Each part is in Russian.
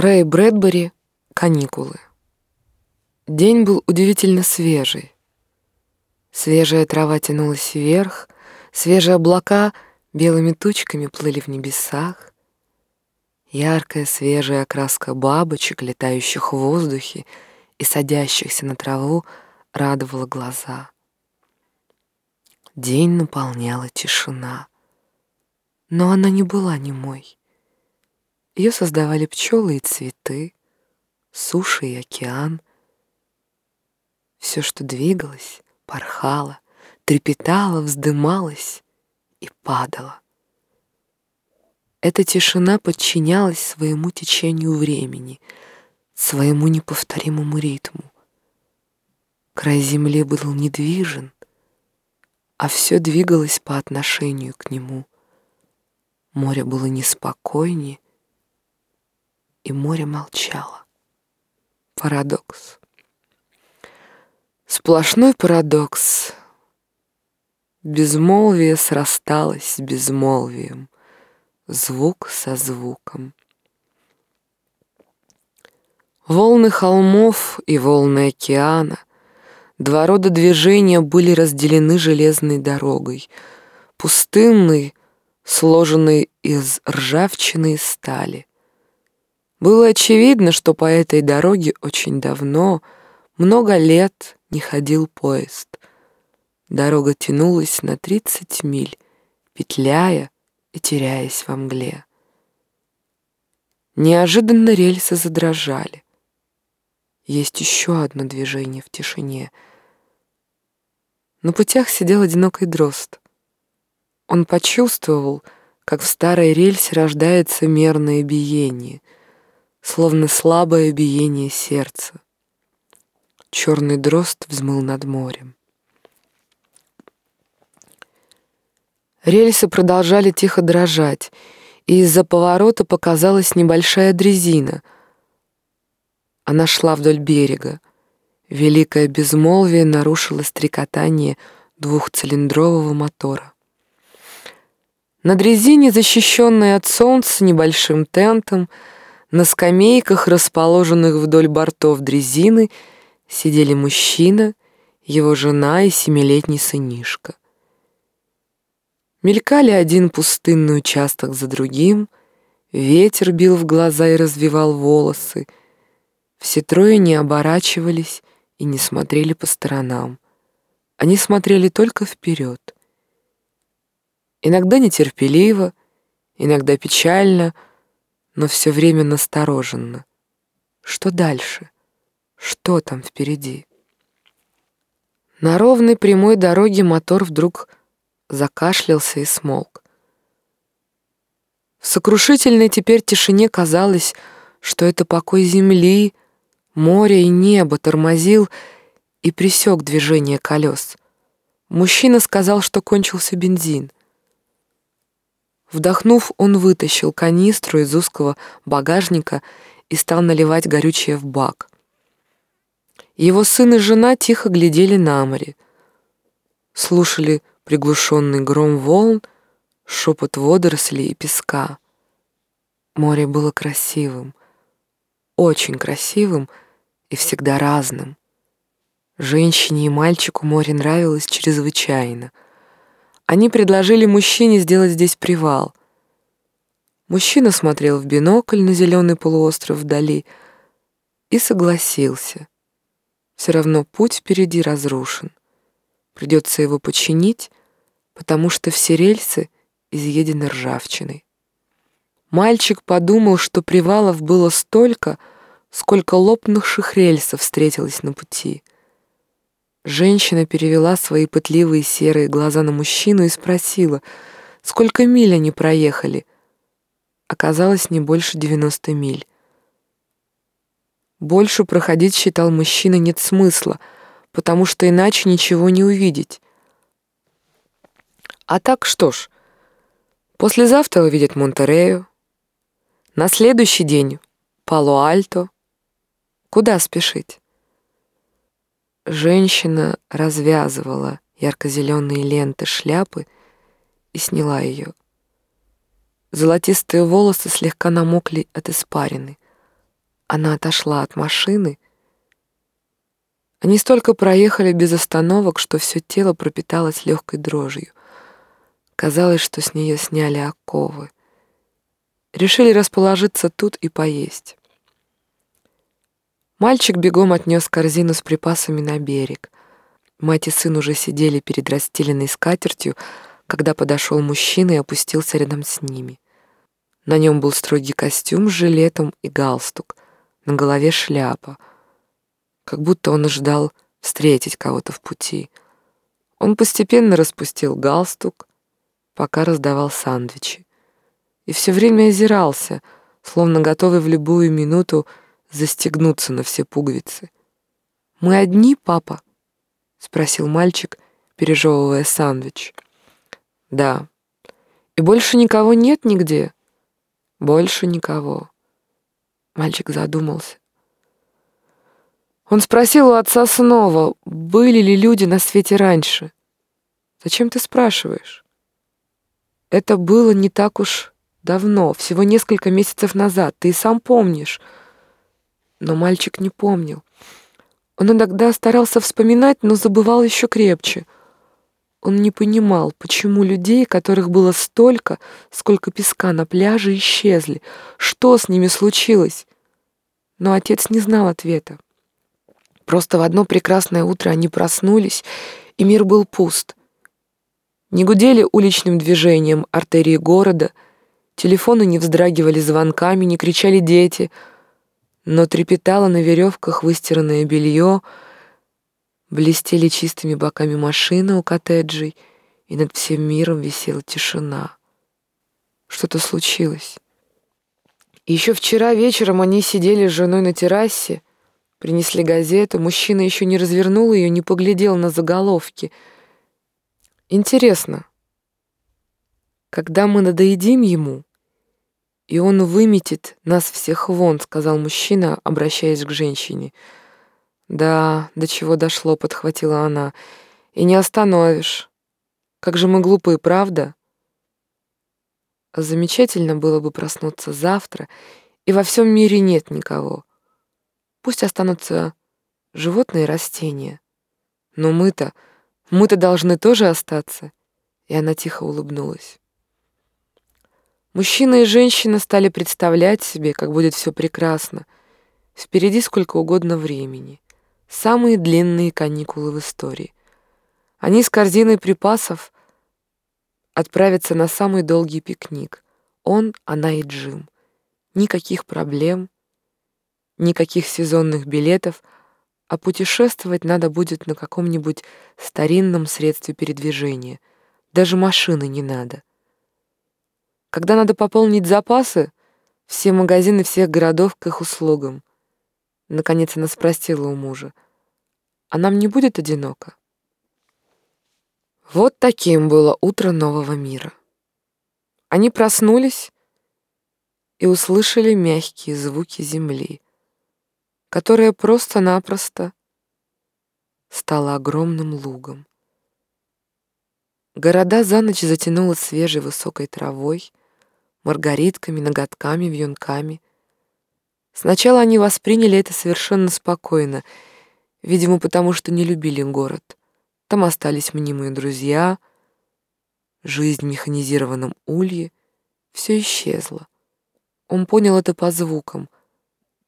Рэй Брэдбери «Каникулы». День был удивительно свежий. Свежая трава тянулась вверх, свежие облака белыми тучками плыли в небесах. Яркая свежая окраска бабочек, летающих в воздухе и садящихся на траву, радовала глаза. День наполняла тишина, но она не была немой. Ее создавали пчелы и цветы, суши и океан. Все, что двигалось, порхало, трепетало, вздымалось и падало. Эта тишина подчинялась своему течению времени, своему неповторимому ритму. Край земли был недвижен, а все двигалось по отношению к нему. Море было неспокойнее, и море молчало. Парадокс. Сплошной парадокс. Безмолвие срасталось с безмолвием, звук со звуком. Волны холмов и волны океана, два рода движения были разделены железной дорогой, пустынной, сложенной из ржавчины и стали. Было очевидно, что по этой дороге очень давно, много лет не ходил поезд. Дорога тянулась на 30 миль, петляя и теряясь во мгле. Неожиданно рельсы задрожали. Есть еще одно движение в тишине. На путях сидел одинокий дрозд. Он почувствовал, как в старой рельсе рождается мерное биение — словно слабое биение сердца. Черный дрозд взмыл над морем. Рельсы продолжали тихо дрожать, и из-за поворота показалась небольшая дрезина. Она шла вдоль берега. Великое безмолвие нарушило стрекотание двухцилиндрового мотора. На дрезине, защищенной от солнца небольшим тентом, на скамейках, расположенных вдоль бортов дрезины, сидели мужчина, его жена и семилетний сынишка. Мелькали один пустынный участок за другим, ветер бил в глаза и развивал волосы. Все трое не оборачивались и не смотрели по сторонам. Они смотрели только вперед. Иногда нетерпеливо, иногда печально — но все время настороженно. Что дальше? Что там впереди? На ровной прямой дороге мотор вдруг закашлялся и смолк. В сокрушительной теперь тишине казалось, что это покой земли, море и небо тормозил и пресек движение колес. Мужчина сказал, что кончился бензин. Вдохнув, он вытащил канистру из узкого багажника и стал наливать горючее в бак. Его сын и жена тихо глядели на море, слушали приглушенный гром волн, шепот водорослей и песка. Море было красивым, очень красивым и всегда разным. Женщине и мальчику море нравилось чрезвычайно — они предложили мужчине сделать здесь привал. Мужчина смотрел в бинокль на зеленый полуостров вдали и согласился. Все равно путь впереди разрушен. Придется его починить, потому что все рельсы изъедены ржавчиной. Мальчик подумал, что привалов было столько, сколько лопнувших рельсов встретилось на пути — Женщина перевела свои пытливые серые глаза на мужчину и спросила, сколько миль они проехали. Оказалось, не больше 90 миль. Больше проходить, считал мужчина, нет смысла, потому что иначе ничего не увидеть. А так что ж, послезавтра увидят Монтерею, на следующий день — Пало-Альто. Куда спешить? Женщина развязывала ярко-зеленые ленты шляпы и сняла ее. Золотистые волосы слегка намокли от испарины. Она отошла от машины. Они столько проехали без остановок, что все тело пропиталось легкой дрожью. Казалось, что с нее сняли оковы. Решили расположиться тут и поесть. Мальчик бегом отнес корзину с припасами на берег. Мать и сын уже сидели перед расстеленной скатертью, когда подошел мужчина и опустился рядом с ними. На нем был строгий костюм с жилетом и галстук, на голове шляпа, как будто он ожидал встретить кого-то в пути. Он постепенно распустил галстук, пока раздавал сандвичи, и все время озирался, словно готовый в любую минуту застегнуться на все пуговицы. «Мы одни, папа?» — спросил мальчик, пережевывая сандвич. «Да. И больше никого нет нигде?» «Больше никого». Мальчик задумался. Он спросил у отца снова, были ли люди на свете раньше. «Зачем ты спрашиваешь?» «Это было не так уж давно, всего несколько месяцев назад, ты и сам помнишь». Но мальчик не помнил. Он иногда старался вспоминать, но забывал еще крепче. Он не понимал, почему людей, которых было столько, сколько песка на пляже, исчезли. Что с ними случилось? Но отец не знал ответа. Просто в одно прекрасное утро они проснулись, и мир был пуст. Не гудели уличным движением артерии города, телефоны не вздрагивали звонками, не кричали дети — но трепетало на веревках выстиранное белье, блестели чистыми боками машины у коттеджей, и над всем миром висела тишина. Что-то случилось. еще вчера вечером они сидели с женой на террасе, принесли газету, мужчина еще не развернул ее, не поглядел на заголовки. Интересно, когда мы надоедим ему, и он выметит нас всех вон», — сказал мужчина, обращаясь к женщине. «Да, до чего дошло», — подхватила она. «И не остановишь. Как же мы глупые, правда?» Замечательно было бы проснуться завтра, и во всем мире нет никого. Пусть останутся животные и растения. Но мы-то, мы-то должны тоже остаться. И она тихо улыбнулась. Мужчина и женщина стали представлять себе, как будет все прекрасно. Впереди сколько угодно времени. Самые длинные каникулы в истории. Они с корзиной припасов отправятся на самый долгий пикник. Он, она и Джим. Никаких проблем, никаких сезонных билетов, а путешествовать надо будет на каком-нибудь старинном средстве передвижения. Даже машины не надо. Когда надо пополнить запасы, все магазины всех городов к их услугам. Наконец она спросила у мужа, а нам не будет одиноко? Вот таким было утро нового мира. Они проснулись и услышали мягкие звуки земли, которая просто-напросто стала огромным лугом. Города за ночь затянуло свежей высокой травой, маргаритками, ноготками, вьюнками. Сначала они восприняли это совершенно спокойно, видимо, потому что не любили город. Там остались мнимые друзья, жизнь в механизированном улье, все исчезло. Он понял это по звукам,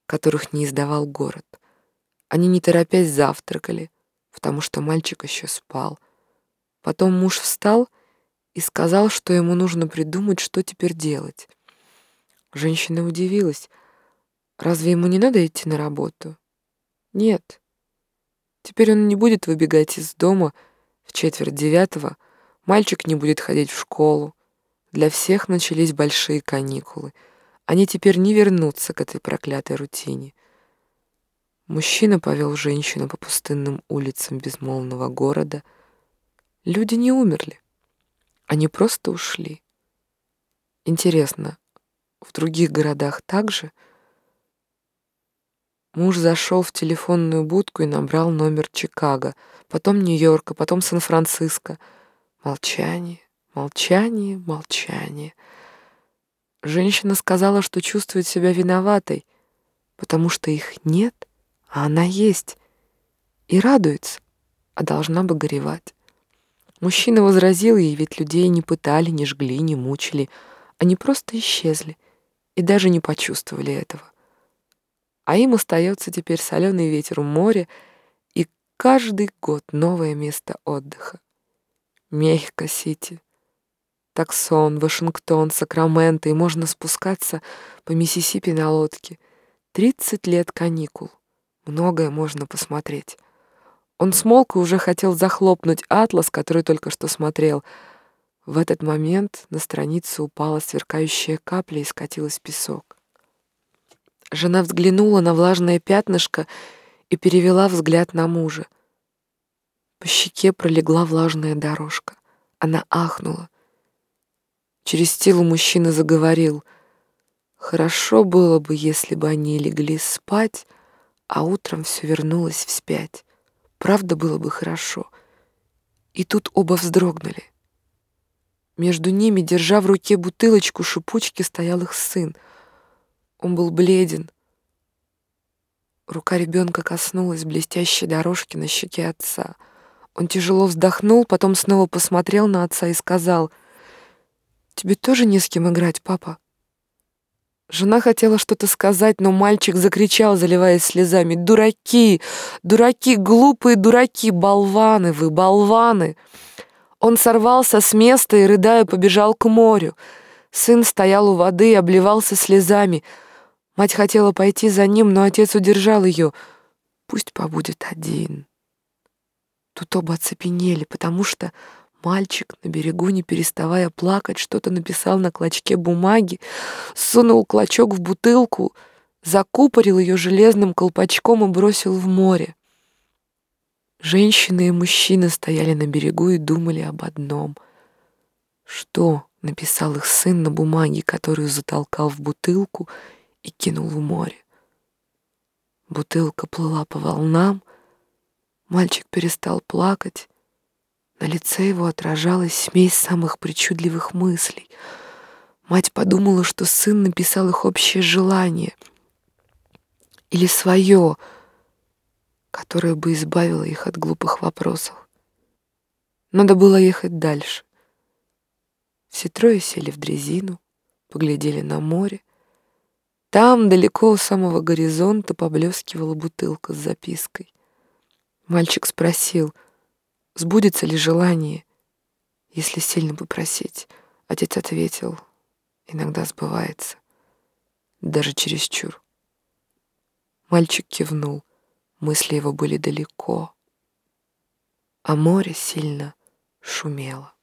которых не издавал город. Они не торопясь завтракали, потому что мальчик еще спал. Потом муж встал и сказал, что ему нужно придумать, что теперь делать. Женщина удивилась. Разве ему не надо идти на работу? Нет. Теперь он не будет выбегать из дома в четверть девятого, мальчик не будет ходить в школу. Для всех начались большие каникулы. Они теперь не вернутся к этой проклятой рутине. Мужчина повел женщину по пустынным улицам безмолвного города. Люди не умерли. Они просто ушли. Интересно, в других городах также? Муж зашел в телефонную будку и набрал номер Чикаго, потом Нью-Йорка, потом Сан-Франциско. Молчание, молчание, молчание. Женщина сказала, что чувствует себя виноватой, потому что их нет, а она есть, и радуется, а должна бы горевать. Мужчина возразил ей, ведь людей не пытали, не жгли, не мучили, они просто исчезли и даже не почувствовали этого. А им остается теперь соленый ветер у моря и каждый год новое место отдыха. Мехико-Сити, Таксон, Вашингтон, Сакраменто, и можно спускаться по Миссисипи на лодке. Тридцать лет каникул. Многое можно посмотреть. Он смолк и уже хотел захлопнуть атлас, который только что смотрел. В этот момент на страницу упала сверкающая капля и скатилась песок. Жена взглянула на влажное пятнышко и перевела взгляд на мужа. По щеке пролегла влажная дорожка. Она ахнула. Через силу мужчина заговорил. Хорошо было бы, если бы они легли спать, а утром все вернулось вспять. Правда, было бы хорошо. И тут оба вздрогнули. Между ними, держа в руке бутылочку шипучки, стоял их сын. Он был бледен. Рука ребенка коснулась блестящей дорожки на щеке отца. Он тяжело вздохнул, потом снова посмотрел на отца и сказал, «Тебе тоже не с кем играть, папа?» Жена хотела что-то сказать, но мальчик закричал, заливаясь слезами. «Дураки! Дураки! Глупые дураки! Болваны вы! Болваны!» Он сорвался с места и, рыдая, побежал к морю. Сын стоял у воды и обливался слезами. Мать хотела пойти за ним, но отец удержал ее. «Пусть побудет один». Тут оба оцепенели, потому что Мальчик на берегу, не переставая плакать, что-то написал на клочке бумаги, сунул клочок в бутылку, закупорил ее железным колпачком и бросил в море. Женщины и мужчины стояли на берегу и думали об одном. Что написал их сын на бумаге, которую затолкал в бутылку и кинул в море? Бутылка плыла по волнам, мальчик перестал плакать, на лице его отражалась смесь самых причудливых мыслей. Мать подумала, что сын написал их общее желание или свое, которое бы избавило их от глупых вопросов. Надо было ехать дальше. Все трое сели в дрезину, поглядели на море. Там, далеко у самого горизонта, поблескивала бутылка с запиской. Мальчик спросил — Сбудется ли желание, если сильно попросить? Отец ответил, иногда сбывается, даже чересчур. Мальчик кивнул, мысли его были далеко, а море сильно шумело.